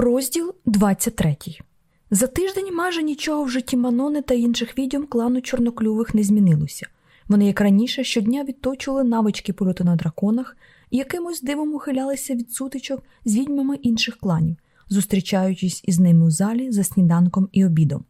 Розділ 23 За тиждень майже нічого в житті Манони та інших відьом клану чорноклювих не змінилося. Вони, як раніше, щодня відточували навички польоту на драконах і якимось дивом ухилялися від сутичок з відьмами інших кланів, зустрічаючись із ними у залі за сніданком і обідом.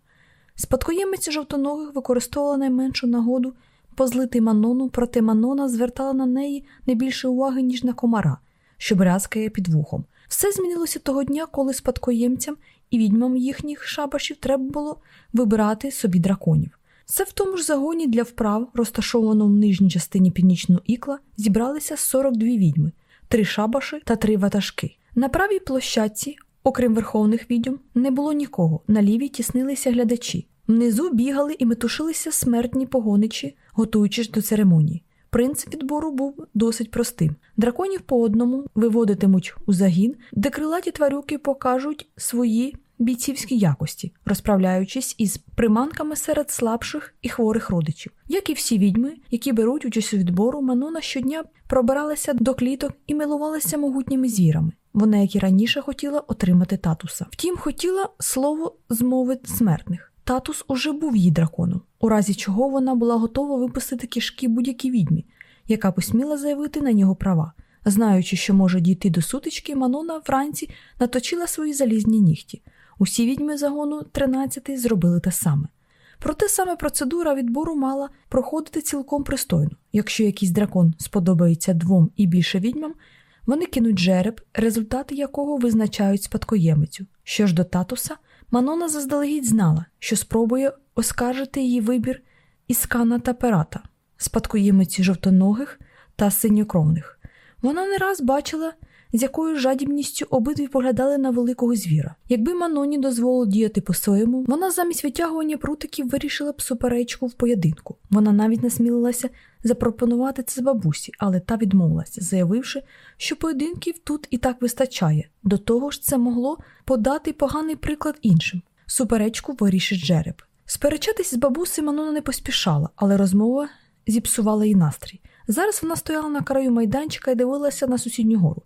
Спадкоємець жовтоногих використовувала найменшу нагоду позлити Манону, проте Манона звертала на неї не більше уваги, ніж на комара, що брязкає під вухом. Все змінилося того дня, коли спадкоємцям і відьмам їхніх шабашів треба було вибирати собі драконів. Це в тому ж загоні для вправ, розташованому в нижній частині північного ікла, зібралися 42 відьми, три шабаші та три ватажки. На правій площадці, окрім верховних відьом, не було нікого. На лівій тіснилися глядачі. Внизу бігали і метушилися смертні погоничі, готуючись до церемонії. Принцип відбору був досить простим. Драконів по одному виводитимуть у загін, де крилаті тварюки покажуть свої бійцівські якості, розправляючись із приманками серед слабших і хворих родичів. Як і всі відьми, які беруть участь у відбору, Манона щодня пробиралася до кліток і милувалася могутніми звірами. Вона, як і раніше, хотіла отримати татуса. Втім, хотіла слово змови смертних. Татус уже був її драконом, у разі чого вона була готова випустити кишки будь-якій відьмі, яка посміла заявити на нього права. Знаючи, що може дійти до сутички, Манона вранці наточила свої залізні нігті. Усі відьми загону 13 зробили те саме. Проте саме процедура відбору мала проходити цілком пристойно. Якщо якийсь дракон сподобається двом і більше відьмам, вони кинуть жереб, результати якого визначають спадкоємицю. Що ж до татуса, Манона заздалегідь знала, що спробує оскаржити її вибір іскана та перата, спадкоємиці жовтоногих та синьокровних. Вона не раз бачила, з якою жадібністю обидві поглядали на великого звіра. Якби Маноні дозволило діяти по-своєму, вона замість витягування прутиків вирішила б суперечку в поєдинку. Вона навіть насмілилася запропонувати це бабусі, але та відмовилася, заявивши, що поєдинків тут і так вистачає. До того ж, це могло подати поганий приклад іншим. Суперечку вирішить жереб. Сперечатись з бабусею Манона не поспішала, але розмова зіпсувала їй настрій. Зараз вона стояла на краю майданчика і дивилася на сусідню гору.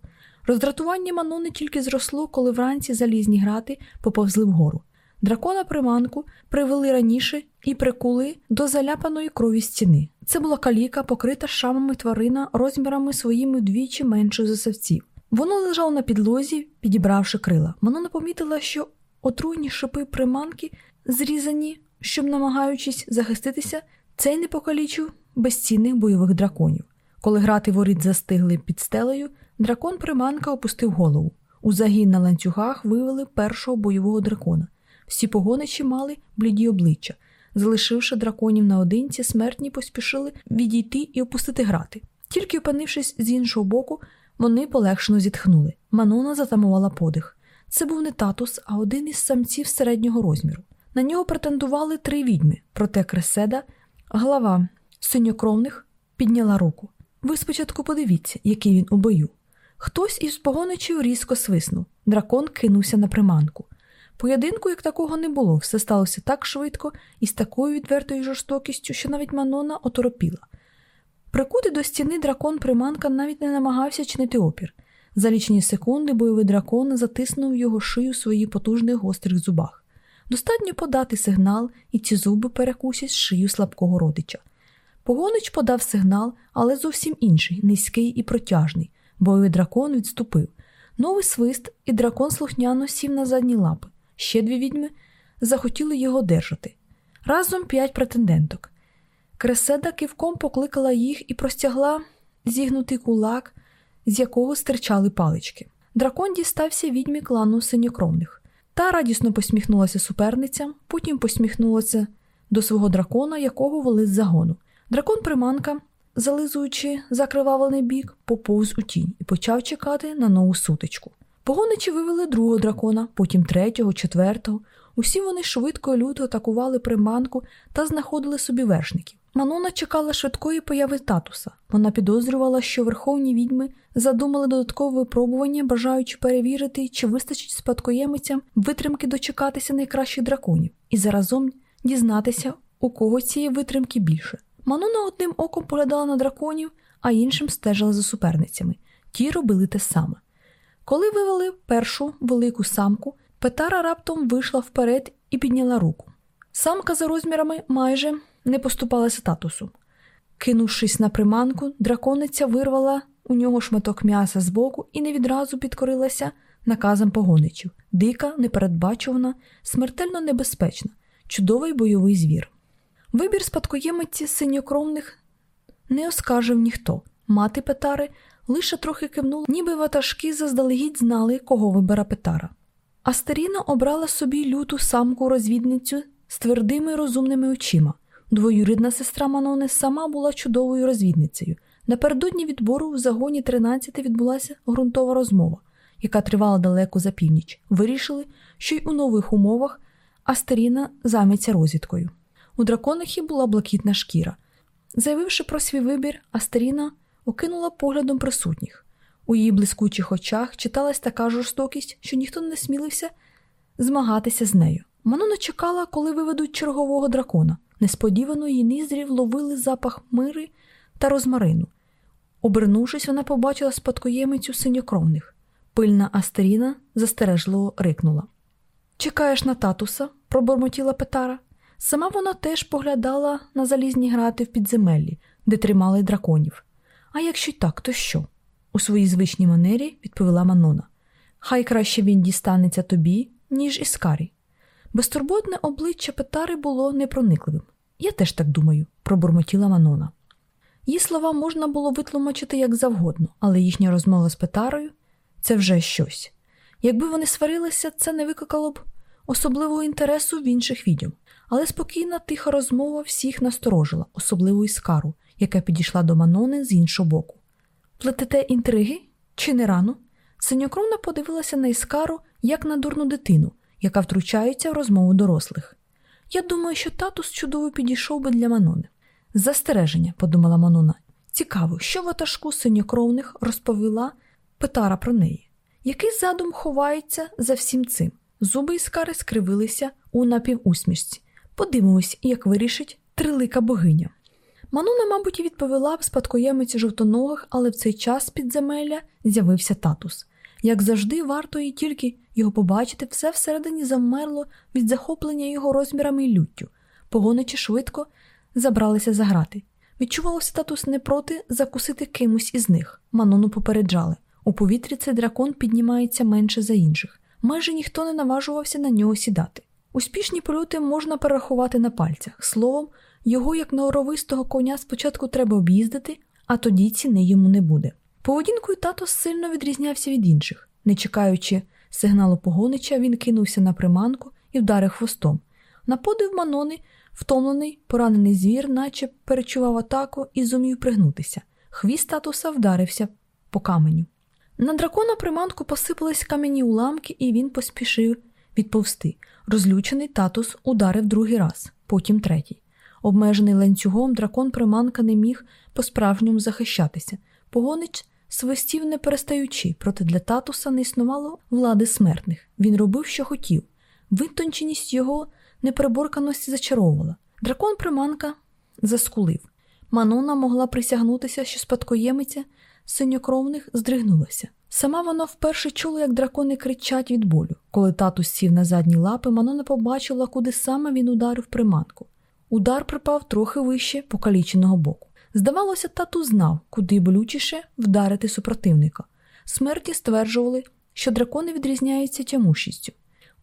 Роздратування Манони тільки зросло, коли вранці залізні грати поповзли вгору. Дракона приманку привели раніше і прикули до заляпаної крові стіни. Це була каліка, покрита шамами тварина розмірами своїми вдвічі меншою за савців. Воно лежало на підлозі, підібравши крила. Манона помітила, що отруйні шипи приманки зрізані, щоб, намагаючись захиститися, цей не покалічив безцінних бойових драконів. Коли грати воріт застигли під стелею, дракон приманка опустив голову. У загін на ланцюгах вивели першого бойового дракона. Всі погоничі мали бліді обличчя. Залишивши драконів наодинці, смертні поспішили відійти і опустити грати. Тільки опинившись з іншого боку, вони полегшено зітхнули. Манона затамувала подих. Це був не татус, а один із самців середнього розміру. На нього претендували три відьми, проте Креседа, глава синьокровних, підняла руку. Ви спочатку подивіться, який він у бою. Хтось із погоничів різко свиснув. Дракон кинувся на приманку. Поєдинку, як такого, не було, все сталося так швидко і з такою відвертою жорстокістю, що навіть Манона оторопіла. Прикутий до стіни дракон приманка навіть не намагався чинити опір. За лічні секунди бойовий дракон затиснув його шию в своїх потужних гострих зубах. Достатньо подати сигнал, і ці зуби перекусять шию слабкого родича. Погонич подав сигнал, але зовсім інший, низький і протяжний. Бойовий дракон відступив. Новий свист, і дракон слухняно сів на задні лапи. Ще дві відьми захотіли його держати. Разом п'ять претенденток. Креседа кивком покликала їх і простягла зігнутий кулак, з якого стирчали палички. Дракон дістався відьмі клану синьокровних. Та радісно посміхнулася суперницям, потім посміхнулася до свого дракона, якого вели з загону. Дракон приманка, зализуючи закривавлений бік, поповз у тінь і почав чекати на нову сутичку. Погоничі вивели другого дракона, потім третього, четвертого. Усі вони швидко і люто атакували приманку та знаходили собі вершників. Манона чекала швидкої появи татуса. Вона підозрювала, що верховні відьми задумали додаткове випробування, бажаючи перевірити, чи вистачить спадкоємицям витримки дочекатися найкращих драконів, і заразом дізнатися, у кого цієї витримки більше. Манона одним оком поглядала на драконів, а іншим стежила за суперницями. Ті робили те саме. Коли вивели першу велику самку, Петара раптом вийшла вперед і підняла руку. Самка за розмірами майже не поступала статусу. Кинувшись на приманку, дракониця вирвала у нього шматок м'яса з боку і не відразу підкорилася наказам погоничів. Дика, непередбачувана, смертельно небезпечна, чудовий бойовий звір. Вибір спадкоємиці синьокровних не оскаржив ніхто. Мати Петари лише трохи кивнула, ніби ватажки заздалегідь знали, кого вибере Петара. Астеріна обрала собі люту самку розвідницю з твердими розумними очима. Двоюрідна сестра Манони сама була чудовою розвідницею. Напередодні відбору в загоні 13 відбулася ґрунтова розмова, яка тривала далеко за північ. Вирішили, що й у нових умовах Астеріна займеться розвідкою. У драконихі була блакитна шкіра. Заявивши про свій вибір, Астеріна окинула поглядом присутніх. У її блискучих очах читалась така жорстокість, що ніхто не смілився змагатися з нею. Манона чекала, коли виведуть чергового дракона. Несподівано її ніздрів ловили запах мири та розмарину. Обернувшись, вона побачила спадкоємицю синьокровних. Пильна Астеріна застережливо рикнула. Чекаєш на татуса? пробормотіла Петара. Сама вона теж поглядала на залізні грати в підземеллі, де тримали драконів. А якщо так, то що? у своїй звичній манері відповіла Манона. Хай краще він дістанеться тобі, ніж Іскарі. Безтурботне обличчя Петари було непроникливим. Я теж так думаю, пробурмотіла Манона. Її слова можна було витлумачити як завгодно, але їхня розмова з Петарою це вже щось. Якби вони сварилися, це не викликало б особливого інтересу в інших відьом. Але спокійна, тиха розмова всіх насторожила, особливо Іскару, яка підійшла до Манони з іншого боку. Плетете інтриги? Чи не рано? Синьокровна подивилася на Іскару як на дурну дитину, яка втручається в розмову дорослих. Я думаю, що татус чудово підійшов би для Манони. Застереження, подумала Манона. Цікаво, що ватажку синьокровних розповіла Петара про неї. Який задум ховається за всім цим? Зуби Іскари скривилися у напівусмішці. Подивимось, як вирішить трилика богиня. Мануна, мабуть, відповіла б спадкоємиці жовтоногих, але в цей час з підземелля з'явився татус. Як завжди, варто їй тільки його побачити, все всередині замерло від захоплення його розмірами і люттю. Погоничі швидко забралися за грати. Відчувалося татус не проти закусити кимось із них. Манону попереджали. У повітрі цей дракон піднімається менше за інших. Майже ніхто не наважувався на нього сідати. Успішні польоти можна перерахувати на пальцях. Словом, його, як норовистого коня, спочатку треба об'їздити, а тоді ціни йому не буде. Поведінкою тато сильно відрізнявся від інших. Не чекаючи сигналу погонича, він кинувся на приманку і вдарив хвостом. На подив Манони, втомлений, поранений звір, наче перечував атаку і зумів пригнутися. Хвіст татуса вдарився по каменю. На дракона приманку посипались кам'яні уламки, і він поспішив відповсти. Розлючений татус ударив другий раз, потім третій. Обмежений ланцюгом, дракон приманка не міг по-справжньому захищатися. Погонич свистів не перестаючи, проте для татуса не існувало влади смертних. Він робив, що хотів. Витонченість його непереборканості зачаровувала. Дракон приманка заскулив. Манона могла присягнутися, що спадкоємиця синьокровних здригнулася. Сама вона вперше чула, як дракони кричать від болю. Коли татус сів на задні лапи, Манона побачила, куди саме він ударив приманку. Удар припав трохи вище покаліченого боку. Здавалося, тату знав, куди болючіше вдарити супротивника. Смерті стверджували, що дракони відрізняються тямущістю.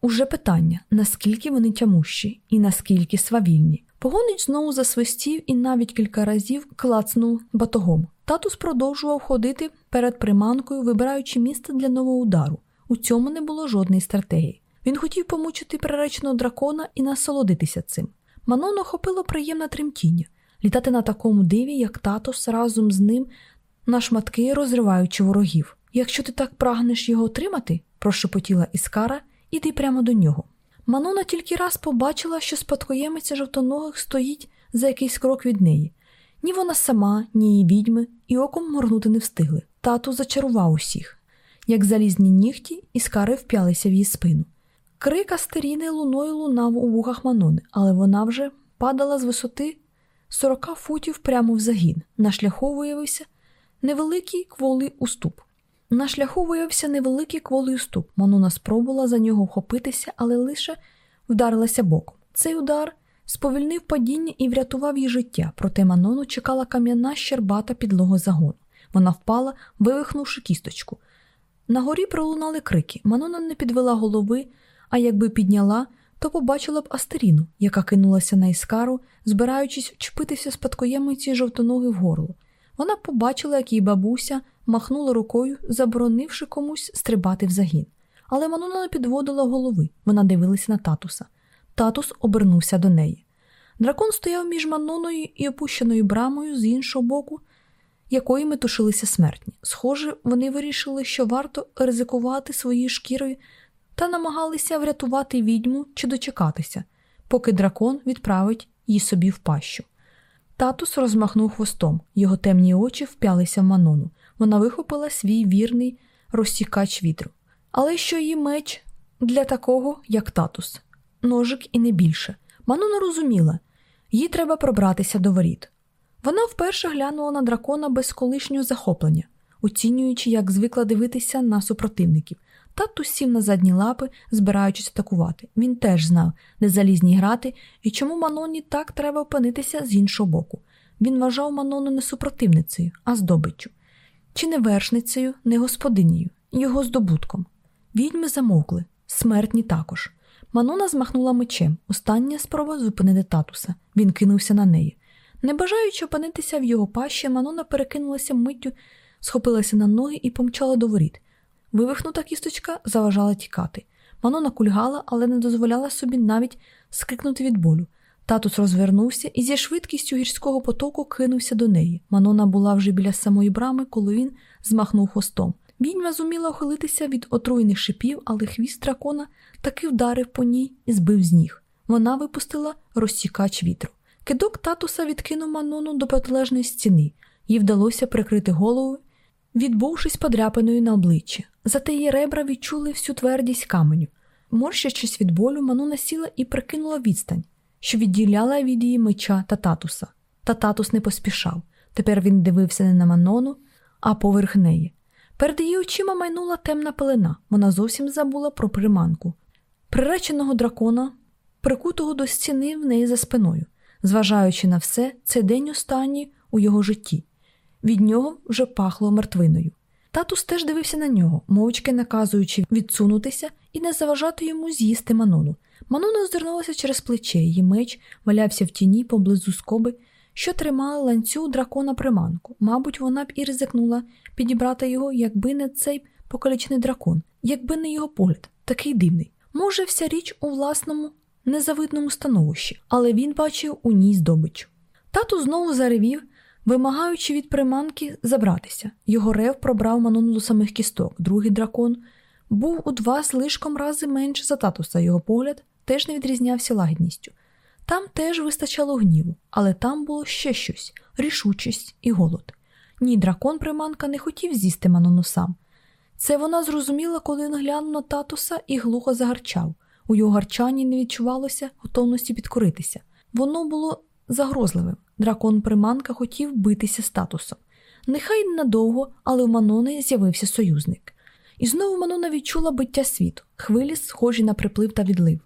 Уже питання, наскільки вони тямущі і наскільки свавільні. Погонич знову засвистів і навіть кілька разів клацнув батогом. Татус продовжував ходити перед приманкою, вибираючи місце для нового удару. У цьому не було жодної стратегії. Він хотів помучити приреченого дракона і насолодитися цим. Манон охопило приємне тремтіння, літати на такому диві, як татус, разом з ним на шматки розриваючи ворогів. Якщо ти так прагнеш його отримати, прошепотіла Іскара, іди прямо до нього. Манона тільки раз побачила, що спадкоємиця жовтоногих стоїть за якийсь крок від неї. Ні вона сама, ні її відьми і оком моргнути не встигли. Тату зачарував усіх. Як залізні нігті, іскари вп'ялися в її спину. Крик Астеріни луною лунав у вухах Манони, але вона вже падала з висоти 40 футів прямо в загін. На шляху виявився невеликий кволий уступ. На шляху виявився невеликий кволий уступ. Мануна спробувала за нього вхопитися, але лише вдарилася боком. Цей удар сповільнив падіння і врятував її життя, проте Манону чекала кам'яна щербата підлога загону. Вона впала, вивихнувши кісточку. На горі пролунали крики. Манона не підвела голови, а якби підняла, то побачила б Астеріну, яка кинулася на іскару, збираючись вчепитися спадкоємиці жовтоноги в горло. Вона побачила, як її бабуся махнула рукою, заборонивши комусь стрибати в загін. Але Манона не підводила голови, вона дивилася на татуса. Татус обернувся до неї. Дракон стояв між Маноною і опущеною брамою з іншого боку, якої метушилися смертні. Схоже, вони вирішили, що варто ризикувати своєю шкірою та намагалися врятувати відьму чи дочекатися, поки дракон відправить її собі в пащу. Татус розмахнув хвостом, його темні очі вп'ялися в Манону. Вона вихопила свій вірний розсікач вітру. Але що її меч для такого, як татус, ножик і не більше. Манона розуміла, їй треба пробратися до воріт. Вона вперше глянула на дракона без колишнього захоплення, оцінюючи, як звикла дивитися на супротивників. Тату сів на задні лапи, збираючись атакувати. Він теж знав, де залізні грати і чому Маноні так треба опинитися з іншого боку. Він вважав Манону не супротивницею, а здобиччю. Чи не вершницею, не господинею, його здобутком. Відьми замовкли, смертні також. Манона змахнула мечем. Остання спроба зупинити татуса. Він кинувся на неї. Не бажаючи опинитися в його пащі, Манона перекинулася миттю, схопилася на ноги і помчала до воріт. Вивихнута кісточка заважала тікати. Манона кульгала, але не дозволяла собі навіть скрикнути від болю. Татус розвернувся і зі швидкістю гірського потоку кинувся до неї. Манона була вже біля самої брами, коли він змахнув хвостом. Відьма зуміла ухилитися від отруєних шипів, але хвіст дракона таки вдарив по ній і збив з ніг. Вона випустила розсікач вітру. Кидок татуса відкинув Манону до протилежної стіни, їй вдалося прикрити голову, відбувшись подряпиною на обличчі. Зате її ребра відчули всю твердість каменю. Морщачись від болю, Манона сіла і прикинула відстань, що відділяла від її меча та татуса. Та татус не поспішав. Тепер він дивився не на Манону, а поверх неї. Перед її очима майнула темна пелена. Вона зовсім забула про приманку. Приреченого дракона, прикутого до стіни в неї за спиною. Зважаючи на все, це день останній у його житті. Від нього вже пахло мертвиною. Татус теж дивився на нього, мовчки наказуючи відсунутися і не заважати йому з'їсти Манону. Манона озирнулася через плече, її меч валявся в тіні поблизу скоби, що тримала ланцю дракона приманку. Мабуть, вона б і ризикнула підібрати його, якби не цей покалічений дракон, якби не його погляд, такий дивний. Може, вся річ у власному незавидному становищі, але він бачив у ній здобич. Тату знову заревів, вимагаючи від приманки забратися. Його рев пробрав Манону до самих кісток. Другий дракон був у два слишком рази менше за татуса. Його погляд теж не відрізнявся лагідністю. Там теж вистачало гніву, але там було ще щось рішучість і голод. Ні, дракон приманка не хотів з'їсти Манону сам. Це вона зрозуміла, коли він глянув на татуса і глухо загарчав. У його гарчанні не відчувалося готовності підкоритися. Воно було загрозливим. Дракон приманка хотів битися статусом. Нехай ненадовго, але у Манони з'явився союзник. І знову Манона відчула биття світу, хвилі, схожі на приплив та відлив.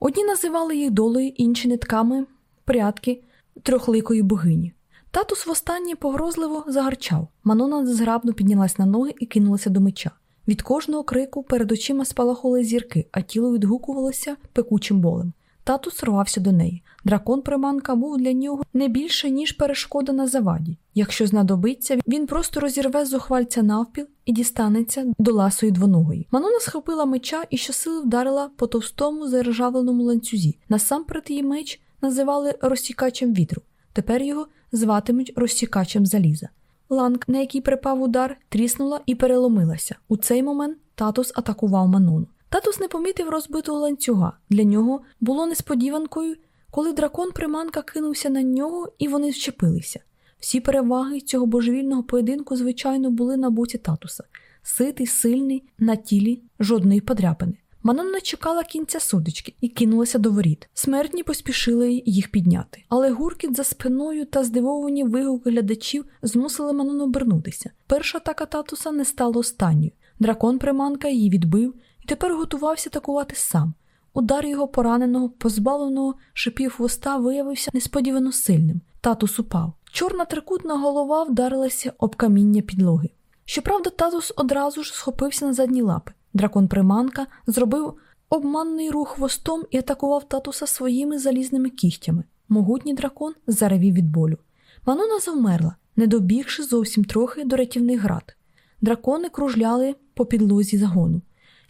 Одні називали їх долею, інші нитками, прядки трьохликої богині. Татус востаннє погрозливо загарчав. Манона зграбно піднялась на ноги і кинулася до меча. Від кожного крику перед очима спалахували зірки, а тіло відгукувалося пекучим болем. Татус рвався до неї. Дракон приманка був для нього не більше, ніж перешкода на заваді. Якщо знадобиться, він просто розірве зухвальця навпіл і дістанеться до ласої двоногої. Манона схопила меча і щосили вдарила по товстому заржавленому ланцюзі. Насамперед її меч називали розсікачем вітру. Тепер його зватимуть розсікачем заліза. Ланг, на який припав удар, тріснула і переломилася. У цей момент татус атакував Манону. Татус не помітив розбитого ланцюга. Для нього було несподіванкою, коли дракон приманка кинувся на нього, і вони вчепилися. Всі переваги цього божевільного поєдинку, звичайно, були на боці татуса. Ситий, сильний, на тілі, жодної подряпини. Манон не чекала кінця судочки і кинулася до воріт. Смертні поспішили їх підняти. Але гуркіт за спиною та здивовані вигуки глядачів змусили Манон обернутися. Перша атака татуса не стала останньою. Дракон приманка її відбив тепер готувався атакувати сам. Удар його пораненого, позбавленого шипів хвоста, виявився несподівано сильним. Татус упав. Чорна трикутна голова вдарилася об каміння підлоги. Щоправда, татус одразу ж схопився на задні лапи. Дракон приманка зробив обманний рух хвостом і атакував татуса своїми залізними кігтями. Могутній дракон заревів від болю. Манона завмерла, не добігши зовсім трохи до рятівних град. Дракони кружляли по підлозі загону.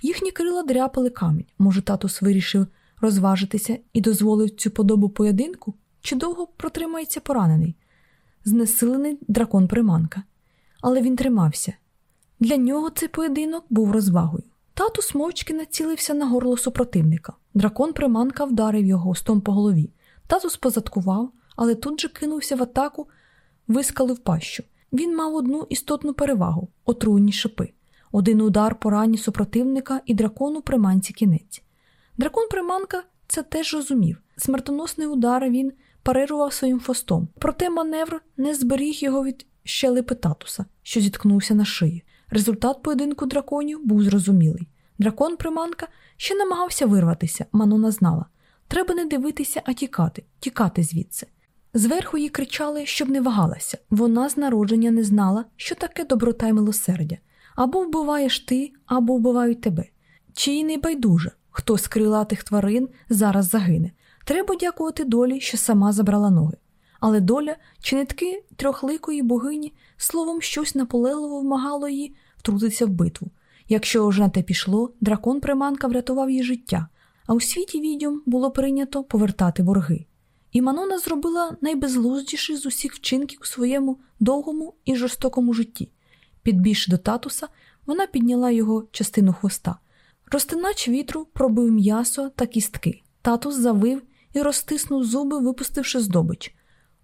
Їхні крила дряпали камінь. Може, татус вирішив розважитися і дозволив цю подобу поєдинку, чи довго протримається поранений, знесилений дракон приманка. Але він тримався. Для нього цей поєдинок був розвагою. Татус мовчки націлився на горло супротивника. Дракон приманка вдарив його остом по голові. Татус позадкував, але тут же кинувся в атаку, вискалив пащу. Він мав одну істотну перевагу отруйні шипи. Один удар по рані супротивника і дракону приманці кінець. Дракон приманка це теж розумів. Смертоносний удар він парирував своїм фостом, проте маневр не зберіг його від щелепи татуса, що зіткнувся на шиї. Результат поєдинку драконів був зрозумілий. Дракон приманка ще намагався вирватися, Манона знала. Треба не дивитися, а тікати, тікати звідси. Зверху їй кричали, щоб не вагалася. Вона з народження не знала, що таке доброта й милосердя. Або вбиваєш ти, або вбивають тебе. Чи й не байдуже, хто з крилатих тварин зараз загине. Треба дякувати долі, що сама забрала ноги. Але доля чи нитки трьохликої богині словом щось наполегливо вмагало її втрутитися в битву. Якщо вже на те пішло, дракон приманка врятував їй життя, а у світі відьом було прийнято повертати борги. І Манона зробила найбезглуздіший з усіх вчинків у своєму довгому і жорстокому житті. Підбільши до татуса, вона підняла його частину хвоста. Розтинач вітру пробив м'ясо та кістки. Татус завив і розтиснув зуби, випустивши здобич.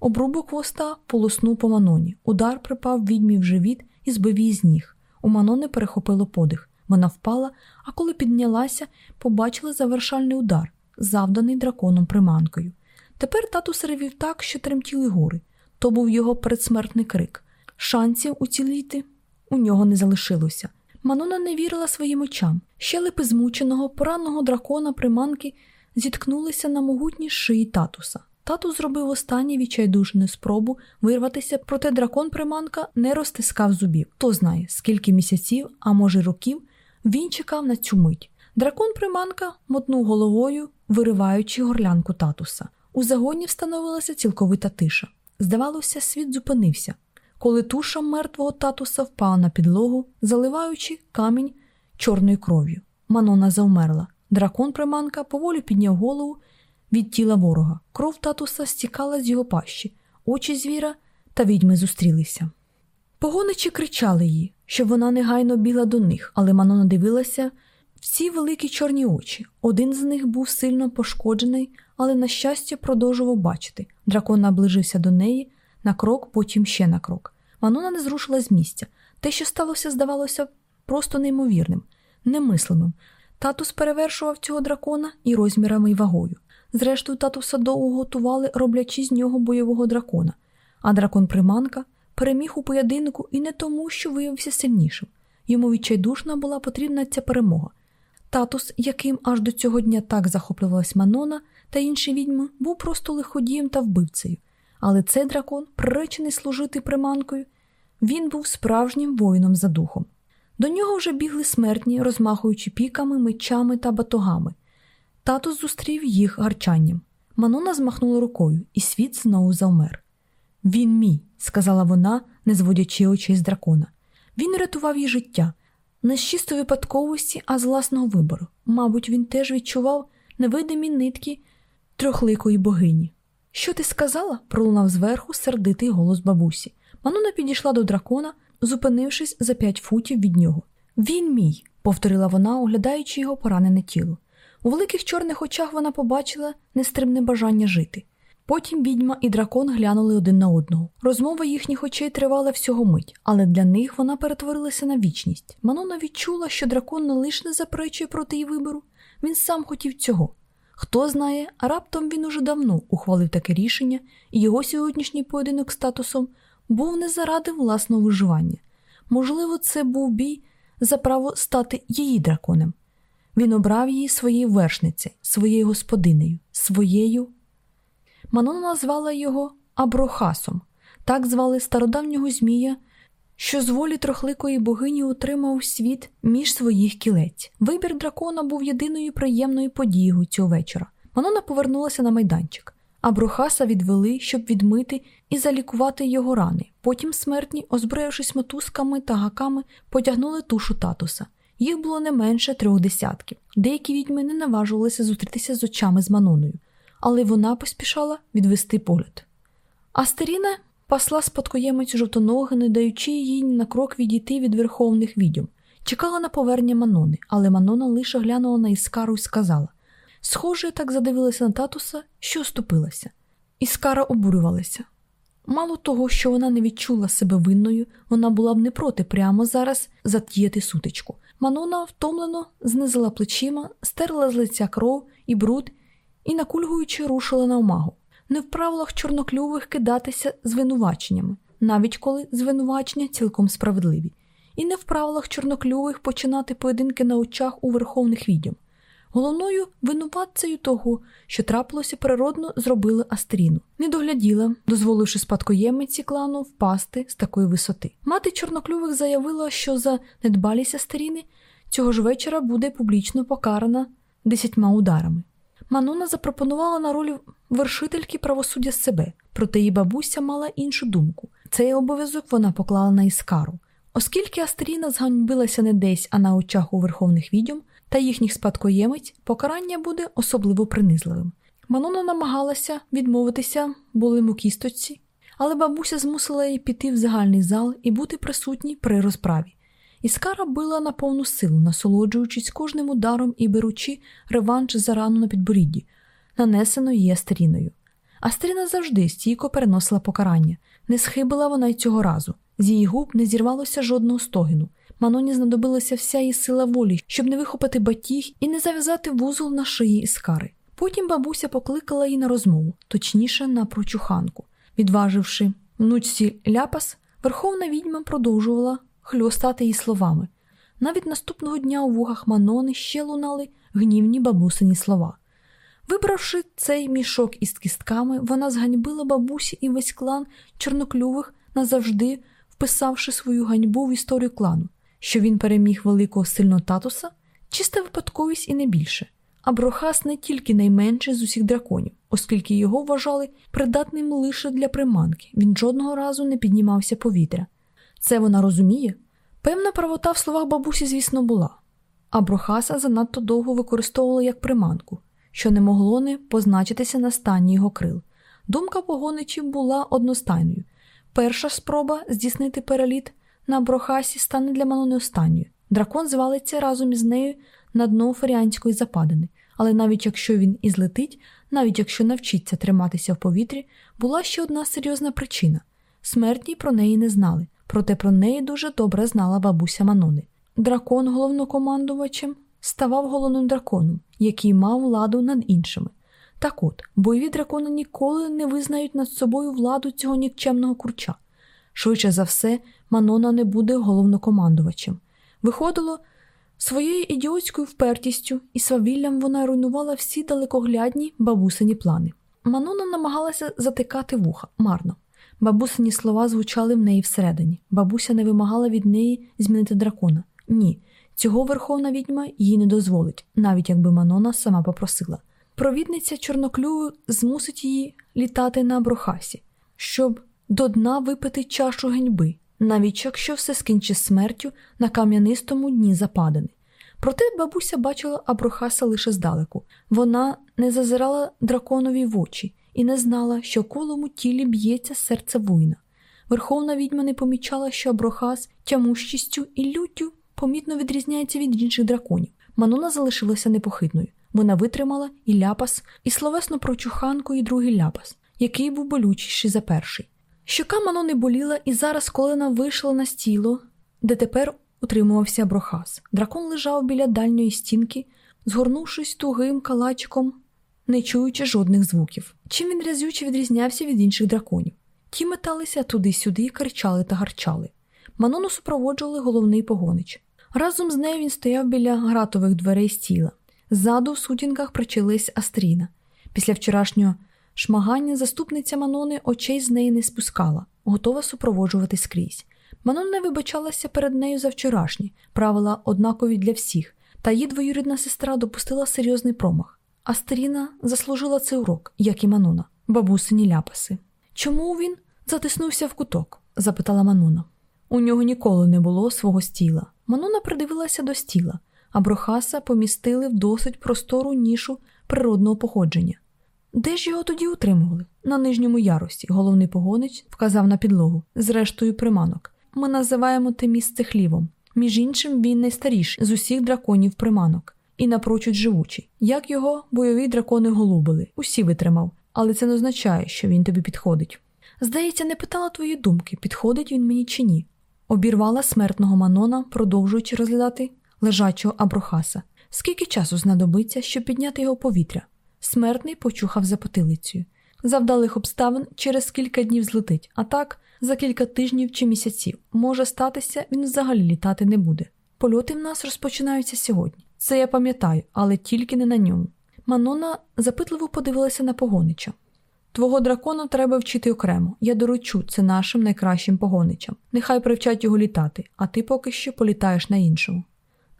Обрубок хвоста полоснув по маноні. Удар припав відьмі в живіт і збив її з ніг. У Манони перехопило подих. Вона впала, а коли піднялася, побачила завершальний удар, завданий драконом приманкою. Тепер татус ревів так, що тремтіли гори. То був його передсмертний крик. Шансів уціліти у нього не залишилося. Манона не вірила своїм очам. Щелепи змученого, пораненого дракона приманки зіткнулися на могутній шиї татуса. Тату зробив останню відчайдушну спробу вирватися, проте дракон приманка не розтискав зубів. Хто знає, скільки місяців, а може років, він чекав на цю мить. Дракон приманка мотнув головою, вириваючи горлянку татуса. У загоні встановилася цілковита тиша. Здавалося, світ зупинився, коли туша мертвого татуса впала на підлогу, заливаючи камінь чорною кров'ю. Манона завмерла. Дракон приманка поволі підняв голову від тіла ворога. Кров татуса стікала з його пащі, очі звіра та відьми зустрілися. Погоничі кричали їй, щоб вона негайно бігла до них, але Манона дивилася в ці великі чорні очі. Один з них був сильно пошкоджений, але, на щастя, продовжував бачити. Дракон наближився до неї на крок, потім ще на крок. Манона не зрушила з місця. Те, що сталося, здавалося просто неймовірним, немислимим. Татус перевершував цього дракона і розмірами й вагою. Зрештою, татуса довго готували, роблячи з нього бойового дракона, а дракон приманка переміг у поєдинку і не тому, що виявився сильнішим. Йому відчайдушна була потрібна ця перемога. Татус, яким аж до цього дня так захоплювалась Манона та інші відьми, був просто лиходієм та вбивцею. Але цей дракон, приречений служити приманкою, він був справжнім воїном за духом. До нього вже бігли смертні, розмахуючи піками, мечами та батогами. Татус зустрів їх гарчанням. Манона змахнула рукою, і світ знову завмер. Він мій, сказала вона, не зводячи очей з дракона. Він рятував їй життя, не з чисто випадковості, а з власного вибору. Мабуть, він теж відчував невидимі нитки трьохликої богині. Що ти сказала? пролунав зверху сердитий голос бабусі. Манона підійшла до дракона, зупинившись за п'ять футів від нього. Він мій, повторила вона, оглядаючи його поранене тіло. У великих чорних очах вона побачила нестримне бажання жити. Потім відьма і дракон глянули один на одного. Розмова їхніх очей тривала всього мить, але для них вона перетворилася на вічність. Манона відчула, що дракон не лише не заперечує проти її вибору, він сам хотів цього. Хто знає, раптом він уже давно ухвалив таке рішення, і його сьогоднішній поєдинок статусом був не заради власного виживання. Можливо, це був бій за право стати її драконем. Він обрав її своєю вершницею, своєю господинею, своєю. Манона назвала його Аброхасом, так звали стародавнього Змія, що з волі трохликої богині утримав світ між своїх кілець. Вибір дракона був єдиною приємною подією цього вечора. Манона повернулася на майданчик, а Брохаса відвели, щоб відмити і залікувати його рани. Потім смертні, озброївшись мотузками та гаками, потягнули тушу татуса. Їх було не менше трьох десятків. Деякі відьми не наважувалися зустрітися з очами з Маноною, але вона поспішала відвести погляд. Астеріна пасла спадкоємець жовтоноги, не даючи їй на крок відійти від верховних відьом. Чекала на повернення Манони, але Манона лише глянула на Іскару і сказала Схоже, так задивилася на татуса, що оступилася. Іскара обурювалася. Мало того, що вона не відчула себе винною, вона була б не проти прямо зараз затіяти сутичку. Манона втомлено знизила плечима, стерла з лиця кров і бруд і, накульгуючи, рушила на омагу. Не в правилах чорноклювих кидатися звинуваченнями, навіть коли звинувачення цілком справедливі, і не в правилах чорноклювих починати поєдинки на очах у верховних відьом. Головною винуватцею того, що трапилося природно, зробили Астріну. Не догляділа, дозволивши спадкоємиці клану впасти з такої висоти. Мати чорноклювих заявила, що за недбалість Астріни цього ж вечора буде публічно покарана десятьма ударами. Манона запропонувала на роль вершительки правосуддя себе, проте її бабуся мала іншу думку. Цей обов'язок вона поклала на іскару. Оскільки Астріна зганьбилася не десь, а на очах у верховних відьом та їхніх спадкоємець, покарання буде особливо принизливим. Манона намагалася відмовитися болиму кісточці, але бабуся змусила її піти в загальний зал і бути присутній при розправі. Іскара била на повну силу, насолоджуючись кожним ударом і беручи реванш за рану на підборідді, нанесено її Астріною. Астріна завжди стійко переносила покарання, не схибила вона й цього разу. З її губ не зірвалося жодного стогіну. Маноні знадобилася вся її сила волі, щоб не вихопити батіг і не зав'язати вузол на шиї іскари. Потім бабуся покликала її на розмову, точніше на прочуханку. Відваживши внучці ляпас, верховна відьма продовжувала хльостати її словами. Навіть наступного дня у вухах Манони ще лунали гнівні бабусині слова. Вибравши цей мішок із кістками, вона зганьбила бабусі і весь клан чорноклювих назавжди вписавши свою ганьбу в історію клану, що він переміг великого сильного татуса, чиста випадковість і не більше. А Брохас не тільки найменший з усіх драконів, оскільки його вважали придатним лише для приманки, він жодного разу не піднімався повітря. Це вона розуміє? Певна правота в словах бабусі, звісно, була, а Брохаса занадто довго використовувала як приманку, що не могло не позначитися на стані його крил. Думка погоничів була одностайною. Перша спроба здійснити переліт на Брохасі стане для Манони останньою. Дракон звалиться разом із нею на дно Феріанської западини, але навіть якщо він і злетить, навіть якщо навчиться триматися в повітрі, була ще одна серйозна причина смертні про неї не знали, проте про неї дуже добре знала бабуся Манони. Дракон головнокомандувачем ставав головним драконом, який мав владу над іншими. Так от, бойові дракони ніколи не визнають над собою владу цього нікчемного курча. Швидше за все, Манона не буде головнокомандувачем. Виходило, своєю ідіотською впертістю і свавіллям вона руйнувала всі далекоглядні бабусині плани. Манона намагалася затикати вуха марно. Бабусині слова звучали в неї всередині. Бабуся не вимагала від неї змінити дракона. Ні, цього верховна відьма їй не дозволить, навіть якби Манона сама попросила. Провідниця чорноклюву змусить її літати на брохасі, щоб до дна випити чашу геньби, навіть якщо все скінчить смертю на кам'янистому дні западини. Проте бабуся бачила Аброхаса лише здалеку. Вона не зазирала драконові в очі і не знала, що колому тілі б'ється серце воїна. Верховна відьма не помічала, що Аброхас тямущістю і люттю помітно відрізняється від інших драконів. Манона залишилася непохитною. Вона витримала і ляпас, і словесно про чуханку, і другий ляпас, який був болючіший за перший. Щока Мано не боліла, і зараз, коли вона вийшла на стіло, де тепер утримувався брохас. Дракон лежав біля дальньої стінки, згорнувшись тугим калачиком, не чуючи жодних звуків. Чим він разюче відрізнявся від інших драконів. Ті металися туди-сюди, кричали та гарчали. Манону супроводжували головний погонич. Разом з нею він стояв біля гратових дверей стіла. Ззаду в сутінках причились Астріна. Після вчорашнього шмагання заступниця Манони очей з неї не спускала, готова супроводжувати скрізь. Манон не вибачалася перед нею за вчорашнє, правила однакові для всіх, та її двоюрідна сестра допустила серйозний промах. Астріна заслужила цей урок, як і Манона, бабусині ляпаси. Чому він затиснувся в куток? запитала Манона. У нього ніколи не було свого стіла. Манона придивилася до стіла, а Брохаса помістили в досить простору нішу природного походження. Де ж його тоді утримували? На нижньому ярусі. Головний погонич вказав на підлогу, зрештою приманок. Ми називаємо те місце хлівом. Між іншим, він найстаріший з усіх драконів приманок і напрочуд живучий. Як його бойові дракони голубили, усі витримав, але це не означає, що він тобі підходить. Здається, не питала твої думки, підходить він мені чи ні. Обірвала смертного Манона, продовжуючи розглядати лежачого Аброхаса. Скільки часу знадобиться, щоб підняти його повітря? Смертний почухав за потилицею. Завдалих обставин через кілька днів злетить, а так за кілька тижнів чи місяців. Може статися, він взагалі літати не буде. Польоти в нас розпочинаються сьогодні. Це я пам'ятаю, але тільки не на ньому. Манона запитливо подивилася на погонича. Твого дракона треба вчити окремо. Я доручу це нашим найкращим погоничам. Нехай привчать його літати, а ти поки що політаєш на іншому.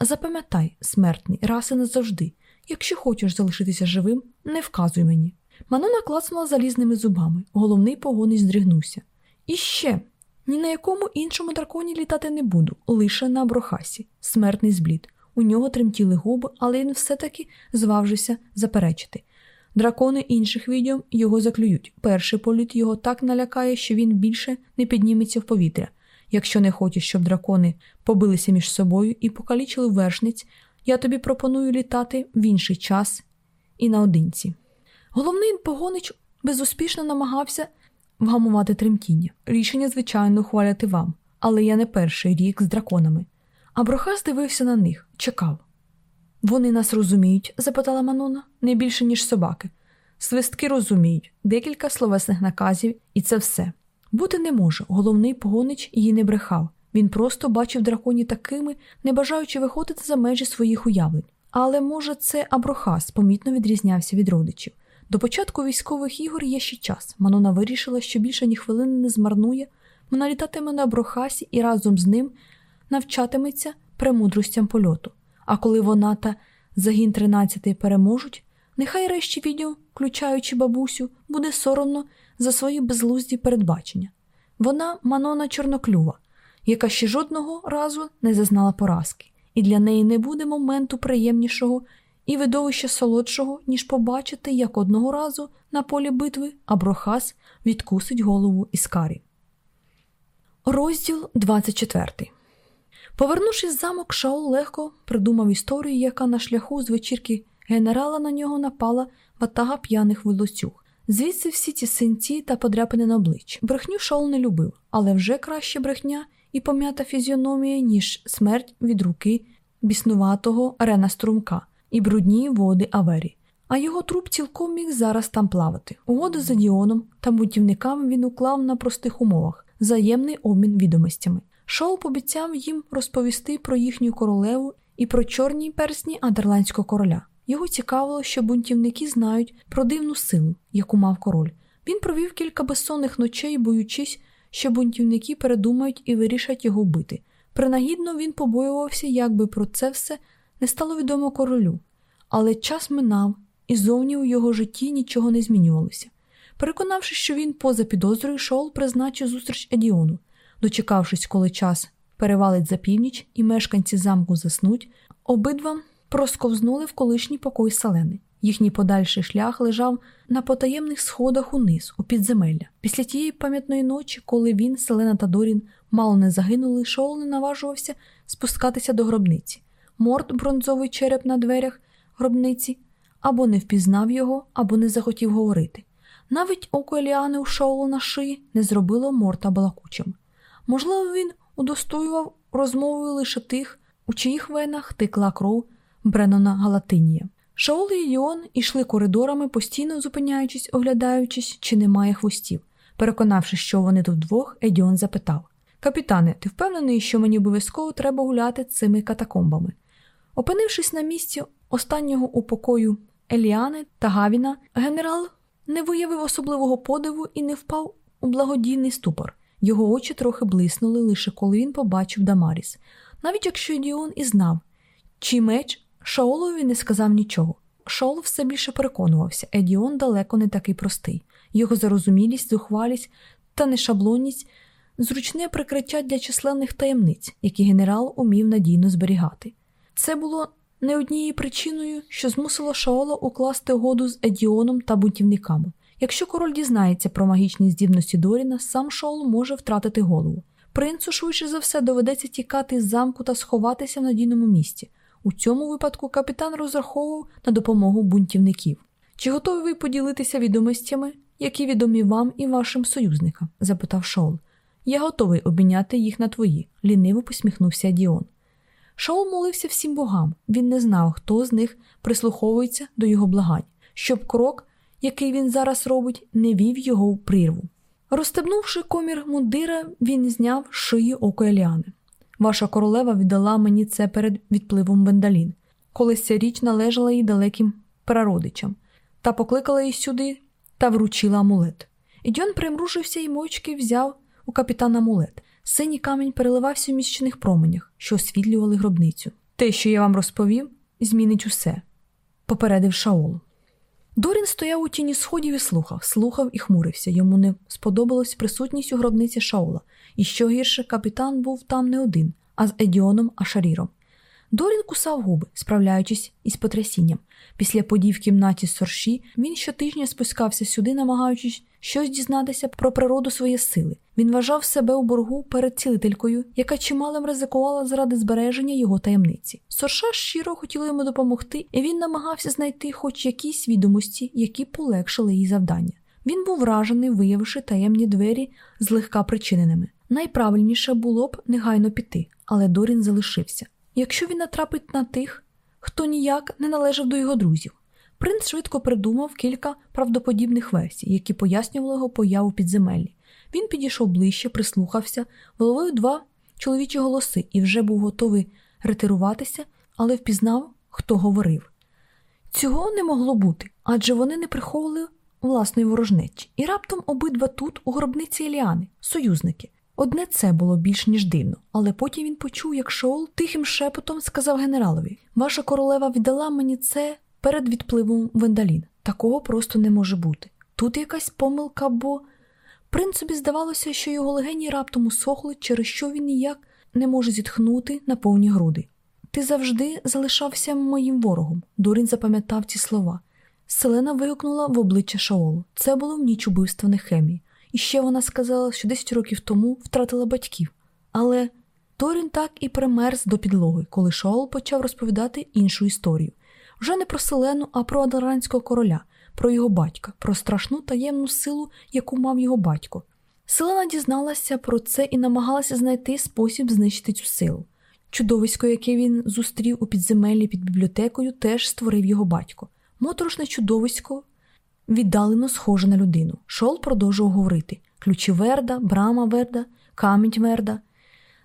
Запам'ятай, смертний, раз і назавжди. Якщо хочеш залишитися живим, не вказуй мені. Манона клацнула залізними зубами, головний погонич здригнувся. І ще ні на якому іншому драконі літати не буду, лише на брохасі, смертний зблід. У нього тремтіли губи, але він все-таки зважився заперечити. Дракони інших відьом його заклюють. Перший політ його так налякає, що він більше не підніметься в повітря. Якщо не хочеш, щоб дракони побилися між собою і покалічили вершниць, я тобі пропоную літати в інший час і наодинці. Головний погонич безуспішно намагався вгамувати тремтіння. Рішення, звичайно, ухваляти вам, але я не перший рік з драконами. А Брохас дивився на них, чекав. Вони нас розуміють? запитала Манона, не більше, ніж собаки. Свистки розуміють, декілька словесних наказів, і це все. Бути не може, головний погонич її не брехав. Він просто бачив драконі такими, не бажаючи виходити за межі своїх уявлень. Але, може, це Аброхас помітно відрізнявся від родичів. До початку військових ігор є ще час. Манона вирішила, що більше ні хвилини не змарнує. Вона літатиме на Аброхасі і разом з ним навчатиметься премудростям польоту. А коли вона та загін тринадцятий переможуть, нехай решті відео, включаючи бабусю, буде соромно за свої безглузді передбачення. Вона Манона Чорноклюва, яка ще жодного разу не зазнала поразки, і для неї не буде моменту приємнішого і видовища солодшого, ніж побачити, як одного разу на полі битви Аброхас відкусить голову Іскарі. Розділ 24 Повернувшись в замок, Шаул легко придумав історію, яка на шляху з вечірки генерала на нього напала ватага п'яних волосюг. Звідси всі ці синці та подряпини на обличчі. Брехню Шаул не любив, але вже краще брехня і пом'ята фізіономія, ніж смерть від руки біснуватого Рена Струмка і брудні води Авері. А його труп цілком міг зараз там плавати. Угоду за Діоном та бутівниками він уклав на простих умовах взаємний обмін відомостями. Шоу пообіцяв їм розповісти про їхню королеву і про чорні персні Адерландського короля. Його цікавило, що бунтівники знають про дивну силу, яку мав король. Він провів кілька безсонних ночей, боючись, що бунтівники передумають і вирішать його вбити. Принагідно він побоювався, якби про це все не стало відомо королю, але час минав, і зовні у його житті нічого не змінювалося. Переконавшись, що він поза підозрою, Шоул призначив зустріч Едіону. Дочекавшись, коли час перевалить за північ і мешканці замку заснуть, обидва просковзнули в колишній покой Салени. Їхній подальший шлях лежав на потаємних сходах униз, у підземелля. Після тієї пам'ятної ночі, коли він, Селена та Дорін мало не загинули, Шоул не наважувався спускатися до гробниці. Морд, бронзовий череп на дверях гробниці, або не впізнав його, або не захотів говорити. Навіть око Еліани у Шоулу на шиї не зробило морта балакучим. Можливо, він удостоював розмовою лише тих, у чиїх венах текла кров Бренона Галатинія. Шаол і Йон ішли коридорами, постійно зупиняючись, оглядаючись, чи немає хвостів. Переконавшись, що вони тут вдвох, Едіон запитав Капітане, ти впевнений, що мені обов'язково треба гуляти цими катакомбами? Опинившись на місці останнього упокою Еліани та Гавіна, генерал не виявив особливого подиву і не впав у благодійний ступор. Його очі трохи блиснули, лише коли він побачив Дамаріс. Навіть якщо Діон і знав, чий меч Шаолові не сказав нічого. Шаол все більше переконувався, Едіон далеко не такий простий. Його зарозумілість, зухвалість та нешаблонність зручне прикриття для численних таємниць, які генерал умів надійно зберігати. Це було не однією причиною, що змусило Шаола укласти угоду з Едіоном та бунтівниками. Якщо король дізнається про магічні здібності Доріна, сам Шаол може втратити голову. Принцу швидше за все доведеться тікати з замку та сховатися в надійному місці. У цьому випадку капітан розраховував на допомогу бунтівників. Чи готові ви поділитися відомостями, які відомі вам і вашим союзникам? запитав Шаол. Я готовий обміняти їх на твої, ліниво посміхнувся Діон. Шаол молився всім богам, він не знав, хто з них прислуховується до його благань, щоб крок, який він зараз робить, не вів його в прірву. Розстебнувши комір мундира, він зняв шиї око Еліани. Ваша королева віддала мені це перед відпливом Бендалін. Колись ця річ належала їй далеким прародичам, та покликала її сюди та вручила амулет. Ідьон примружився і мовчки взяв у капітана амулет. Синій камінь переливався в міщених променях, що освітлювали гробницю. Те, що я вам розповів, змінить усе, попередив Шаол. Дорін стояв у тіні сходів і слухав, слухав і хмурився. Йому не сподобалась присутність у гробниці Шаула, і що гірше, капітан був там не один, а з Едіоном Ашаріром. Дорін кусав губи, справляючись із потрясінням. Після подій в кімнаті Сорші він щотижня спускався сюди, намагаючись щось дізнатися про природу своєї сили. Він вважав себе у боргу перед цілителькою, яка чималим ризикувала заради збереження його таємниці. Сорша щиро хотіла йому допомогти, і він намагався знайти хоч якісь відомості, які полегшили їй завдання. Він був вражений, виявивши таємні двері злегка причиненими. Найправильніше було б негайно піти, але Дорін залишився. Якщо він натрапить на тих, хто ніяк не належав до його друзів, принц швидко придумав кілька правдоподібних версій, які пояснювали його появу підземеллі. Він підійшов ближче, прислухався, вловив два чоловічі голоси і вже був готовий ретируватися, але впізнав, хто говорив. Цього не могло бути, адже вони не приховували власної ворожнечі, і раптом обидва тут, у гробниці Еліани, союзники. Одне це було більш ніж дивно, але потім він почув, як Шоул тихим шепотом сказав генералові: Ваша королева віддала мені це перед відпливом Вендалін. Такого просто не може бути. Тут якась помилка, бо принцеві здавалося, що його легені раптом усохли, через що він ніяк не може зітхнути на повні груди. Ти завжди залишався моїм ворогом. Дурін запам'ятав ці слова. Селена вигукнула в обличчя Шаолу. Це було в ніч убивства Нехемії. І ще вона сказала, що 10 років тому втратила батьків. Але Торін так і примерз до підлоги, коли Шаол почав розповідати іншу історію. Вже не про Селену, а про Адаранського короля, про його батька, про страшну таємну силу, яку мав його батько. Селена дізналася про це і намагалася знайти спосіб знищити цю силу. Чудовисько, яке він зустрів у підземеллі під бібліотекою, теж створив його батько. Моторошне чудовисько віддалено схоже на людину. Шол продовжував говорити ключі Верда, брама Верда, камінь Верда.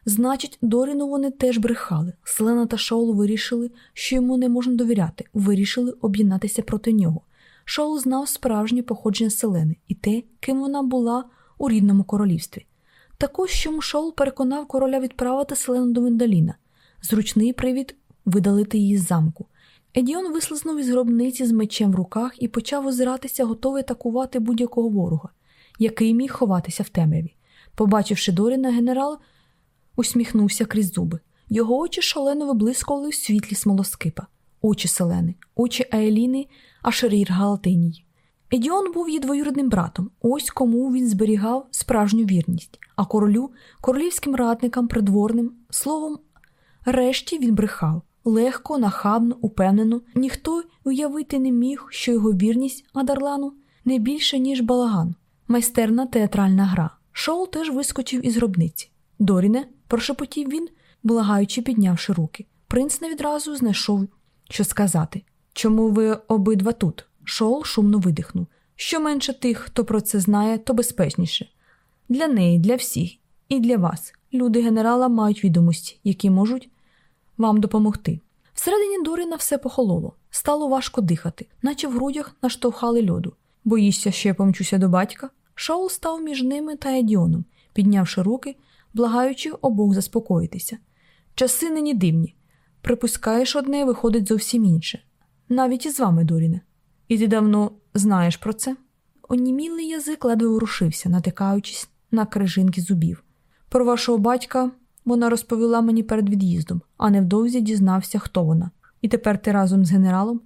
Значить, Доріну вони теж брехали. Селена та Шоул вирішили, що йому не можна довіряти, вирішили об'єднатися проти нього. Шоул знав справжнє походження Селени і те, ким вона була у рідному королівстві. Також чому Шоул переконав короля відправити Селену до Вендаліна, зручний привід видалити її з замку. Едіон вислизнув із гробниці з мечем в руках і почав озиратися, готовий атакувати будь-якого ворога, який міг ховатися в темряві. Побачивши Доріна, генерал усміхнувся крізь зуби. Його очі шалено виблискували в світлі смолоскипа, очі селени, очі Аеліни, Ашерір Галатиній. Едіон був її двоюрідним братом, ось кому він зберігав справжню вірність, а королю, королівським радникам, придворним, словом, решті він брехав легко, нахабно, упевнено, ніхто уявити не міг, що його вірність Адарлану не більше, ніж балаган, майстерна театральна гра. Шоу теж вискочив із гробниці. Доріне, прошепотів він, благаючи, піднявши руки. Принц не відразу знайшов що сказати. Чому ви обидва тут? Шоул шумно видихнув. Що менше тих, хто про це знає, то безпечніше. Для неї, для всіх і для вас. Люди генерала мають відомості, які можуть вам допомогти. Всередині Доріна все похололо, стало важко дихати, наче в грудях наштовхали льоду. Боїшся, що я помчуся до батька? Шаул став між ними та Едіоном, піднявши руки, благаючи обох заспокоїтися. Часи нині дивні. Припускаєш одне, виходить зовсім інше. Навіть із вами, Доріне. І ти давно знаєш про це? Онімілий язик ледве ворушився, натикаючись на крижинки зубів. Про вашого батька вона розповіла мені перед від'їздом, а невдовзі дізнався, хто вона. І тепер ти разом з генералом.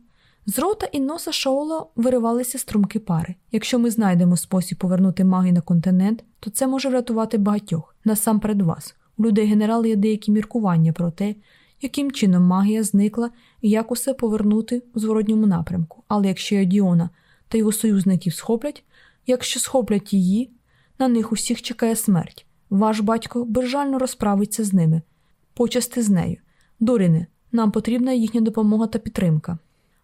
З рота і носа Шоула виривалися струмки пари. Якщо ми знайдемо спосіб повернути магію на континент, то це може врятувати багатьох, насамперед вас. У людей генерала є деякі міркування про те, яким чином магія зникла і як усе повернути у зворотньому напрямку. Але якщо Діона та його союзників схоплять, якщо схоплять її, на них усіх чекає смерть. Ваш батько безжально розправиться з ними, почасти з нею. Доріне, нам потрібна їхня допомога та підтримка.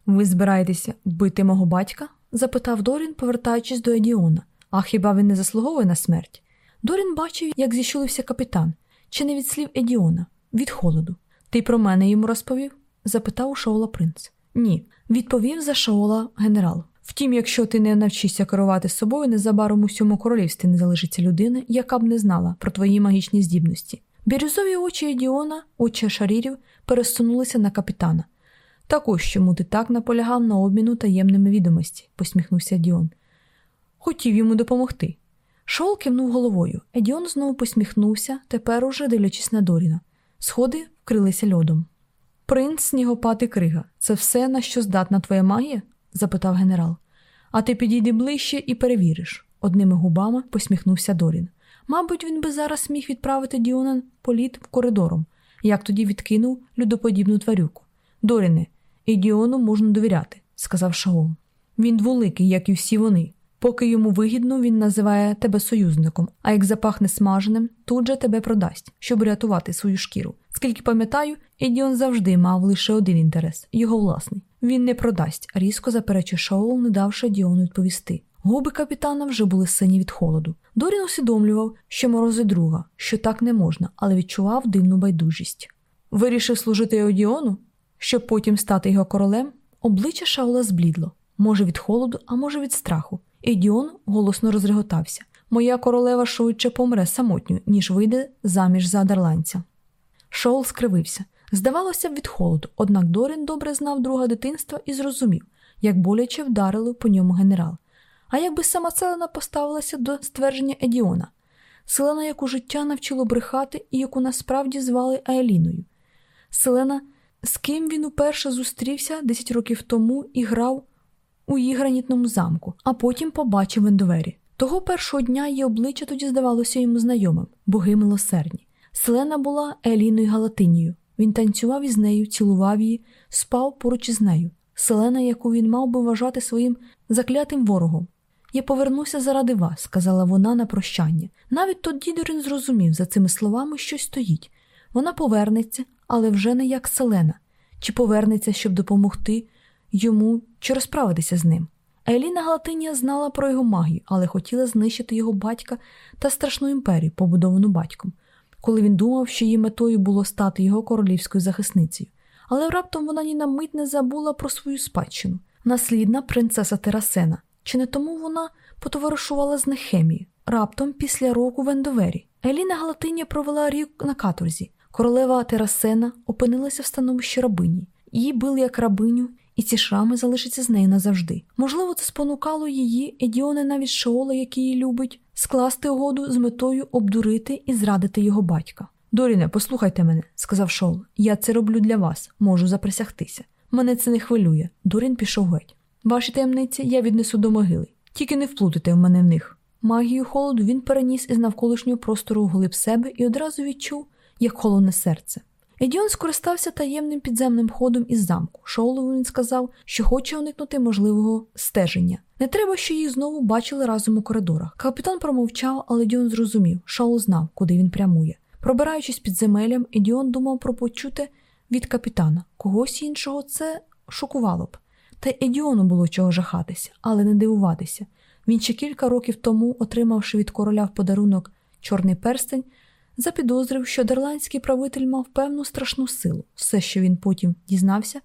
Ви збираєтеся вбити мого батька? запитав Дорін, повертаючись до Едіона. А хіба він не заслуговує на смерть? Дорін бачив, як зіщулився капітан, чи не від слів Едіона, від холоду. Ти про мене йому розповів? запитав у Шоула принц. Ні, відповів за Шоула генерал. Втім, якщо ти не навчишся керувати собою, незабаром у всьому королівстві не залишиться людина, яка б не знала про твої магічні здібності. Бірюзові очі Едіона, очі шарірів, пересунулися на капітана. Так ось чому ти так наполягав на обміну таємними відомості, посміхнувся Діон. Хотів йому допомогти. Шол кивнув головою. Едіон знову посміхнувся, тепер уже дивлячись на Доріна. Сходи вкрилися льодом. Принц снігопати крига це все, на що здатна твоя магія? Запитав генерал. А ти підійди ближче і перевіриш, одними губами посміхнувся Дорін. Мабуть, він би зараз міг відправити Діона політ коридором, як тоді відкинув людоподібну тварюку. Доріне, і Діону можна довіряти, сказав Шаол. Він дволикий, як і всі вони. Поки йому вигідно, він називає тебе союзником, а як запахне смаженим, тут же тебе продасть, щоб рятувати свою шкіру. Скільки пам'ятаю, Едіон завжди мав лише один інтерес його власний. Він не продасть, різко заперечив Шаол, не давши Діону відповісти. Губи капітана вже були сині від холоду. Дорін усвідомлював, що морози друга, що так не можна, але відчував дивну байдужість. Вирішив служити Одіону, щоб потім стати його королем. Обличчя Шаула зблідло, може від холоду, а може від страху. Едіон голосно розреготався. Моя королева швидше помре самотньо, ніж вийде заміж за адерландця. Шоул скривився. Здавалося б, від холоду, однак Дорін добре знав друга дитинства і зрозумів, як боляче вдарили по ньому генерал. А якби сама Селена поставилася до ствердження Едіона, Селена, яку життя навчило брехати і яку насправді звали Аеліною. Селена, з ким він уперше зустрівся 10 років тому і грав у її гранітному замку, а потім побачив Вендовері. Того першого дня її обличчя тоді здавалося йому знайомим, боги милосердні. Селена була Еліною Галатинією. Він танцював із нею, цілував її, спав поруч із нею. Селена, яку він мав би вважати своїм заклятим ворогом. Я повернуся заради вас, сказала вона на прощання. Навіть тоді Дорін зрозумів, за цими словами щось стоїть. Вона повернеться, але вже не як Селена, чи повернеться, щоб допомогти йому чи розправитися з ним. Еліна Галатинія знала про його магію, але хотіла знищити його батька та страшну імперію, побудовану батьком, коли він думав, що її метою було стати його королівською захисницею. Але раптом вона ні на мить не забула про свою спадщину, наслідна принцеса Терасена. Чи не тому вона потоваришувала з Нехемією? Раптом, після року в Ендовері, Еліна Галатинія провела рік на каторзі. Королева Терасена опинилася в становищі рабині. Її били як рабиню, і ці шрами залишаться з нею назавжди. Можливо, це спонукало її, Едіоне навіть Шоула, який її любить, скласти угоду з метою обдурити і зрадити його батька. Доріне, послухайте мене, сказав Шоул. Я це роблю для вас, можу заприсягтися. Мене це не хвилює. Дорін пішов геть. Ваші таємниці я віднесу до могили. Тільки не вплутайте в мене в них. Магію холоду він переніс із навколишнього простору вглиб себе і одразу відчув, як холодне серце. Едіон скористався таємним підземним ходом із замку. Шоулу він сказав, що хоче уникнути можливого стеження. Не треба, що їх знову бачили разом у коридорах. Капітан промовчав, але Едіон зрозумів, Шоул знав, куди він прямує. Пробираючись під земелям, Едіон думав про почуте від капітана. Когось іншого це шокувало б. Та Едіону було чого жахатися, але не дивуватися. Він ще кілька років тому, отримавши від короля в подарунок чорний перстень, запідозрив, що дерландський правитель мав певну страшну силу. Все, що він потім дізнався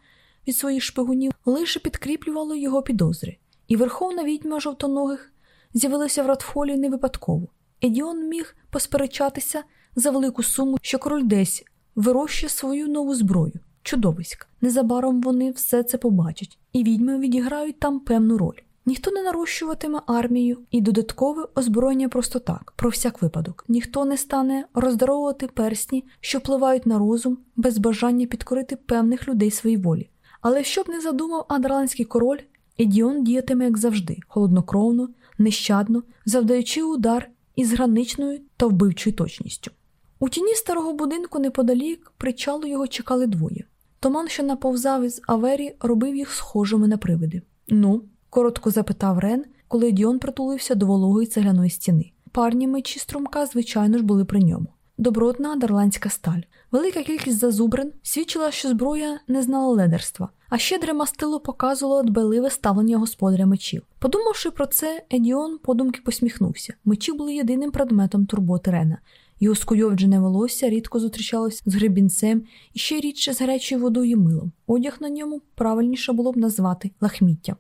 від своїх шпигунів, лише підкріплювало його підозри, і верховна відьма жовтоногих з'явилася в Радфолі не випадково. Едіон міг посперечатися за велику суму, що король десь вирощує свою нову зброю чудовиська. Незабаром вони все це побачать, і відьми відіграють там певну роль. Ніхто не нарощуватиме армію і додаткове озброєння просто так, про всяк випадок. Ніхто не стане роздаровувати персні, що впливають на розум, без бажання підкорити певних людей своїй волі. Але щоб не задумав адерландський король, Едіон діятиме, як завжди, холоднокровно, нещадно, завдаючи удар із граничною та вбивчою точністю. У тіні старого будинку неподалік причалу його чекали двоє. Томан, що наповзав із Авері, робив їх схожими на привиди. Ну, коротко запитав Рен, коли Діон притулився до вологої цегляної стіни. Парні мечі струмка, звичайно ж, були при ньому. Добротна дарландська сталь. Велика кількість зазубрин свідчила, що зброя не знала ледерства, а щедре мастило показувало дбайливе ставлення господаря мечів. Подумавши про це, Едіон подумки посміхнувся. Мечі були єдиним предметом турботи Рена. Його скуйовджене волосся рідко зустрічалось з гребінцем і ще рідше з гарячою водою і милом. Одяг на ньому правильніше було б назвати лахміттям.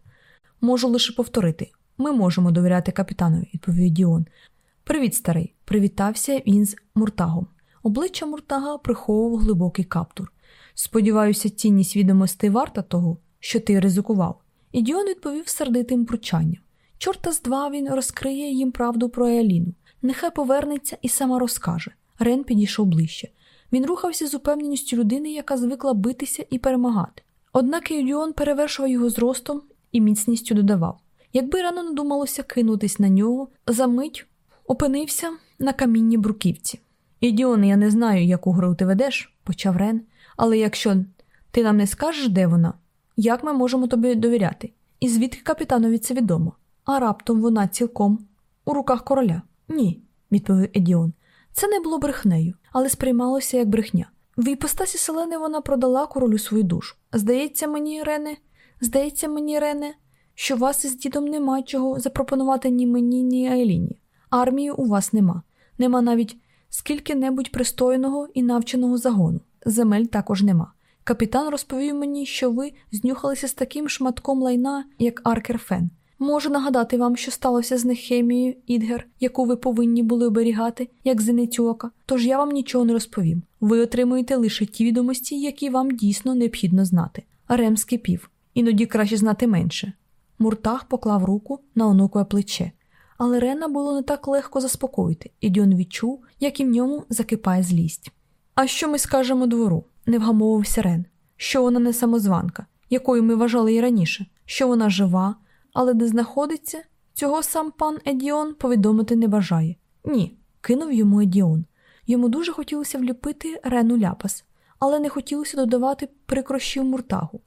Можу лише повторити ми можемо довіряти капітанові, відповів Діон. Привіт, старий, привітався він з Муртагом. Обличчя Муртага приховував глибокий каптур. Сподіваюся, цінність відомостей варта того, що ти ризикував. І Діон відповів сердитим пручанням. Чорта з два він розкриє їм правду про Еаліну. Нехай повернеться і сама розкаже. Рен підійшов ближче. Він рухався з упевненістю людини, яка звикла битися і перемагати. Однак Юдіон перевершував його зростом і міцністю додавав. Якби рано надумалося кинутись на нього, за мить опинився на камінні бруківці. Ідіон, я не знаю, яку гру ти ведеш, почав Рен, але якщо ти нам не скажеш, де вона, як ми можемо тобі довіряти? І звідки капітанові це відомо? А раптом вона цілком у руках короля. Ні, відповів Едіон. Це не було брехнею, але сприймалося як брехня. В іпостасі селени вона продала королю свою душу. Здається мені, Рене, здається мені, Рене, що вас із дідом нема чого запропонувати ні мені, ні Айліні. Армії у вас нема, нема навіть скільки-небудь пристойного і навченого загону. Земель також нема. Капітан розповів мені, що ви знюхалися з таким шматком лайна, як Аркер Фен. Можу нагадати вам, що сталося з Нехемією Ідгер, яку ви повинні були оберігати, як зеницю тож я вам нічого не розповім. Ви отримуєте лише ті відомості, які вам дійсно необхідно знати. Рем скипів. Іноді краще знати менше. Муртах поклав руку на онукове плече, але Рена було не так легко заспокоїти, і Дьон відчув, як і в ньому закипає злість. А що ми скажемо двору? не вгамовився Рен. Що вона не самозванка, якою ми вважали її раніше, що вона жива, але де знаходиться, цього сам пан Едіон повідомити не бажає. Ні, кинув йому Едіон. Йому дуже хотілося вліпити Рену ляпас, але не хотілося додавати прикрощів муртагу,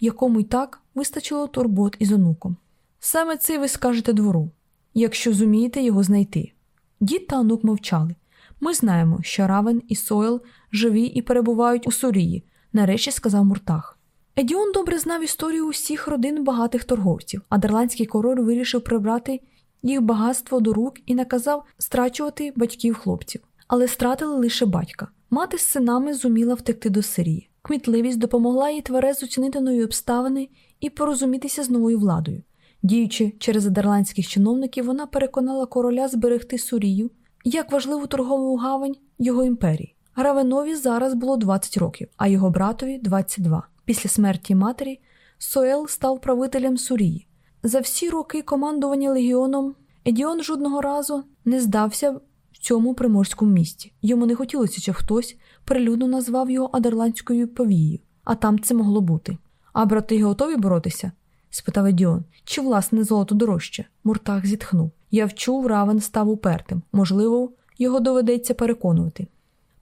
якому й так вистачило турбот із онуком. Саме це ви скажете двору, якщо зумієте його знайти. Дід та онук мовчали. Ми знаємо, що Равен і Сойл живі і перебувають у Сурії, нарешті сказав Муртаг. Едіон добре знав історію усіх родин багатих торговців, а дерландський король вирішив прибрати їх багатство до рук і наказав страчувати батьків хлопців, але стратили лише батька. Мати з синами зуміла втекти до Сирії. Кмітливість допомогла їй тверезо оцінити нові обставини і порозумітися з новою владою. Діючи через адерландських чиновників, вона переконала короля зберегти Сурію як важливу торгову гавань його імперії. Гравенові зараз було 20 років, а його братові 22. Після смерті матері Соел став правителем Сурії. За всі роки командування легіоном Едіон жодного разу не здався в цьому приморському місті. Йому не хотілося, щоб хтось прилюдно назвав його адерландською повією, а там це могло бути. А брати готові боротися? спитав Едіон. Чи власне золото дорожче? Муртах зітхнув. Я вчув, равен став упертим. Можливо, його доведеться переконувати.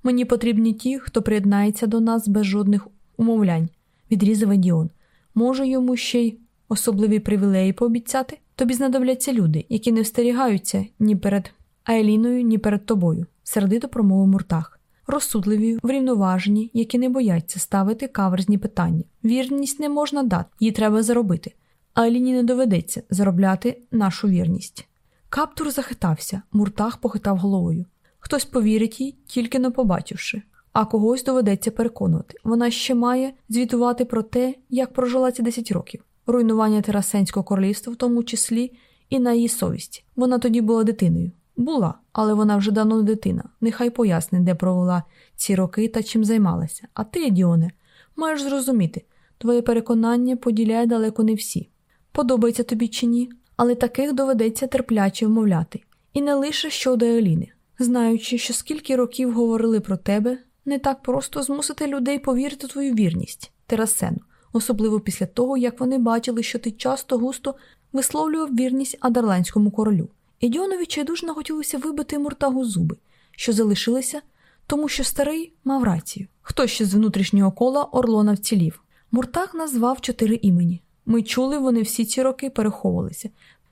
Мені потрібні ті, хто приєднається до нас без жодних умовлянь відрізав Едіон. Може йому ще й особливі привілеї пообіцяти? Тобі знадобляться люди, які не встерігаються ні перед Айліною, ні перед тобою, сердито промовив Муртах. Розсудливі, врівноважені, які не бояться ставити каверзні питання. Вірність не можна дати, її треба заробити. А Аліні не доведеться заробляти нашу вірність. Каптур захитався, муртах похитав головою. Хтось повірить їй, тільки не побачивши, а когось доведеться переконувати. Вона ще має звітувати про те, як прожила ці 10 років, руйнування Терасенського королівства, в тому числі і на її совісті. Вона тоді була дитиною. Була, але вона вже давно дитина. Нехай поясни, де провела ці роки та чим займалася. А ти, Діоне, маєш зрозуміти, твоє переконання поділяє далеко не всі. Подобається тобі чи ні, але таких доведеться терпляче вмовляти. І не лише щодо Еліни. Знаючи, що скільки років говорили про тебе, не так просто змусити людей повірити твою вірність, Терасену, особливо після того, як вони бачили, що ти часто густо висловлював вірність адерландському королю. Ідіонові чайдужно хотілося вибити Муртагу зуби, що залишилися, тому що старий мав рацію. Хто ще з внутрішнього кола Орлона вцілів? Муртаг назвав чотири імені. Ми чули, вони всі ці роки переховувалися,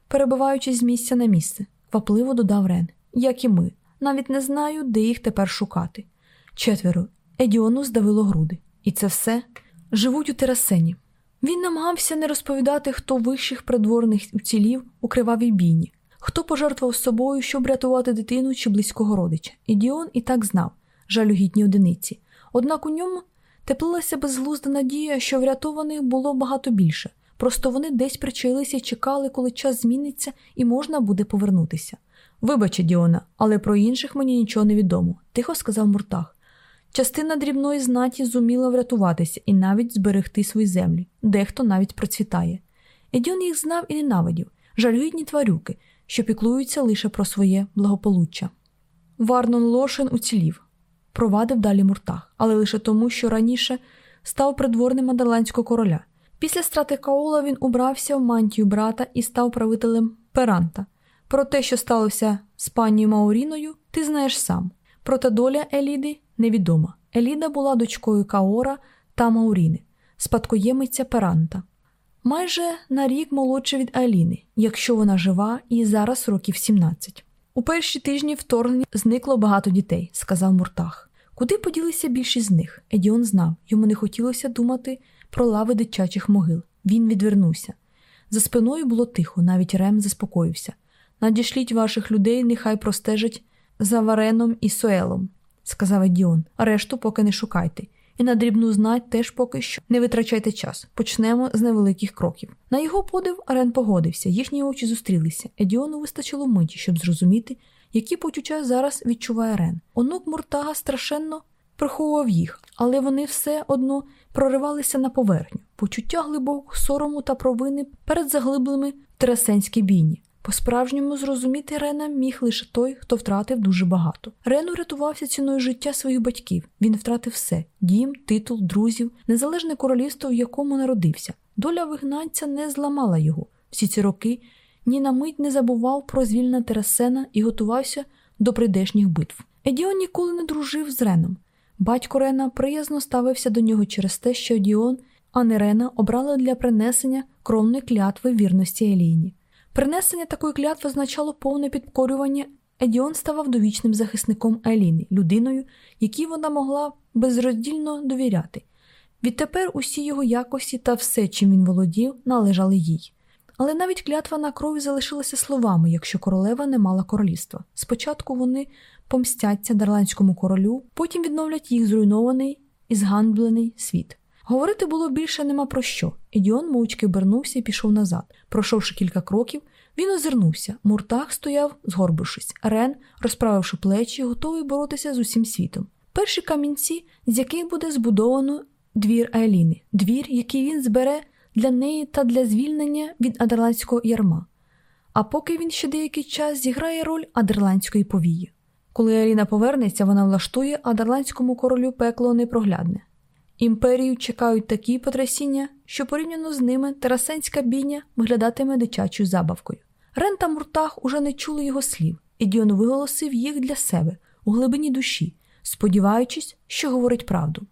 перебуваючи з місця на місце, квапливо додав Рен, як і ми. Навіть не знаю, де їх тепер шукати. Четверо. Едіону здавило груди. І це все живуть у терасені. Він намагався не розповідати, хто вищих придворних уцілів у кривавій бійні, хто пожертвував собою, щоб рятувати дитину чи близького родича. Ідіон і так знав жалюгідні одиниці. Однак у ньому теплилася безглузда надія, що врятованих було багато більше. Просто вони десь причаїлися і чекали, коли час зміниться і можна буде повернутися. Вибачте, Діона, але про інших мені нічого не відомо, тихо сказав Муртах. Частина дрібної знаті зуміла врятуватися і навіть зберегти свої землі, дехто навіть процвітає. Едіон їх знав і ненавидів, жалюгідні тварюки, що піклуються лише про своє благополуччя. Варнон Лошен уцілів, провадив далі Муртах, але лише тому, що раніше став придворним адерландського короля. Після страти Каола він убрався в мантію брата і став правителем Перанта. Про те, що сталося з пані Мауріною, ти знаєш сам. Проте доля Еліди невідома. Еліда була дочкою Каора та Мауріни, спадкоємиця Перанта. Майже на рік молодша від Аліни, якщо вона жива і зараз років 17. У перші тижні вторгнення зникло багато дітей, сказав Муртах. Куди поділися більшість з них? Едіон знав, йому не хотілося думати про лави дитячих могил. Він відвернувся. За спиною було тихо, навіть Рем заспокоївся. Надішліть ваших людей, нехай простежать за Вареном і Суелом, сказав Едіон. Решту поки не шукайте. І на дрібну знать теж поки що не витрачайте час. Почнемо з невеликих кроків. На його подив Арен погодився, їхні очі зустрілися. Едіону вистачило миті, щоб зрозуміти, які почуття зараз відчуває Рен. Онук Муртага страшенно приховував їх, але вони все одно проривалися на поверхню, почуття глибокого сорому та провини перед заглиблими в бійні. По-справжньому зрозуміти Рена міг лише той, хто втратив дуже багато. Рен урятувався ціною життя своїх батьків. Він втратив все: дім, титул, друзів, незалежне королівство, в якому народився. Доля вигнанця не зламала його. Всі ці роки ні на мить не забував про звільнення Терасена і готувався до прийдешніх битв. Едіон ніколи не дружив з Реном. Батько Рена приязно ставився до нього через те, що Діон, а не Рена обрали для принесення кровної клятви вірності Еліні. Принесення такої клятви означало повне підкорювання. Едіон ставав довічним захисником Еліни, людиною, якій вона могла безроздільно довіряти. Відтепер усі його якості та все, чим він володів, належали їй. Але навіть клятва на крові залишилася словами, якщо королева не мала королівства. Спочатку вони помстяться дарландському королю, потім відновлять їх зруйнований і зганблений світ. Говорити було більше нема про що. Ідіон мовчки обернувся і пішов назад. Пройшовши кілька кроків, він озирнувся. Муртах стояв, згорбившись. Рен, розправивши плечі, готовий боротися з усім світом. Перші камінці, з яких буде збудовано двір Айліни, двір, який він збере для неї та для звільнення від адерландського ярма. А поки він ще деякий час зіграє роль адерландської повії. Коли Аліна повернеться, вона влаштує адерландському королю пекло непроглядне. Імперію чекають такі потрясіння, що порівняно з ними Тарасенська бійня виглядатиме дитячою забавкою. Рен та Муртах уже не чули його слів, і Діон виголосив їх для себе у глибині душі, сподіваючись, що говорить правду.